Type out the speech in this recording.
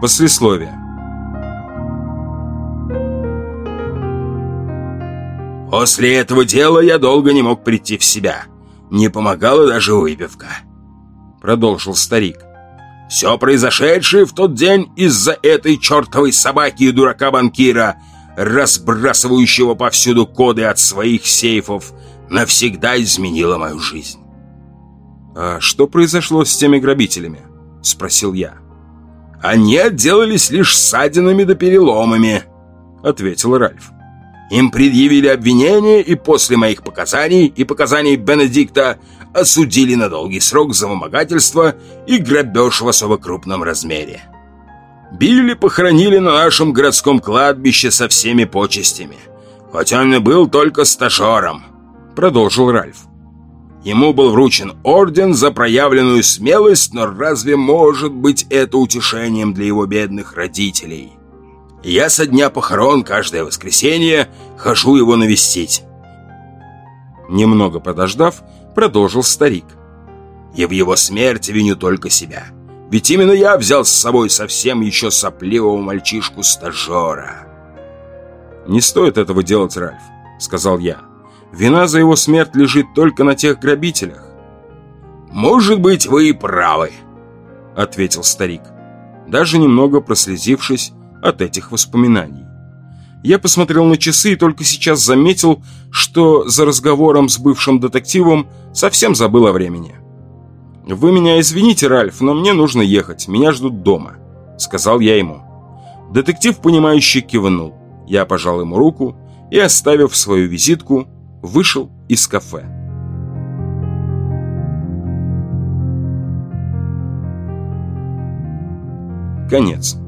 Послесловие. После этого дела я долго не мог прийти в себя. Не помогала даже выпивка. Продолжил старик. Все произошедшее в тот день из-за этой чертовой собаки и дурака-банкира, разбрасывающего повсюду коды от своих сейфов, навсегда изменило мою жизнь. «А что произошло с теми грабителями?» — спросил я. «Они отделались лишь ссадинами да переломами», — ответил Ральф. Им предъявили обвинение и после моих показаний и показаний Бенедикта осудили на долгий срок за вымогательство и грабеж в особо крупном размере. Билли похоронили на нашем городском кладбище со всеми почестями, хоть он и был только стажером, продолжил Ральф. Ему был вручен орден за проявленную смелость, но разве может быть это утешением для его бедных родителей? Я со дня похорон каждое воскресенье хожу его навестить. Немного подождав, продолжил старик. И в его смерти виню только себя. Ведь именно я взял с собой совсем еще сопливого мальчишку-стажера. «Не стоит этого делать, Ральф», — сказал я. «Вина за его смерть лежит только на тех грабителях». «Может быть, вы и правы», — ответил старик. Даже немного прослезившись, от этих воспоминаний. Я посмотрел на часы и только сейчас заметил, что за разговором с бывшим детективом совсем забыл о времени. «Вы меня извините, Ральф, но мне нужно ехать, меня ждут дома», — сказал я ему. Детектив, понимающе кивнул. Я пожал ему руку и, оставив свою визитку, вышел из кафе. Конец.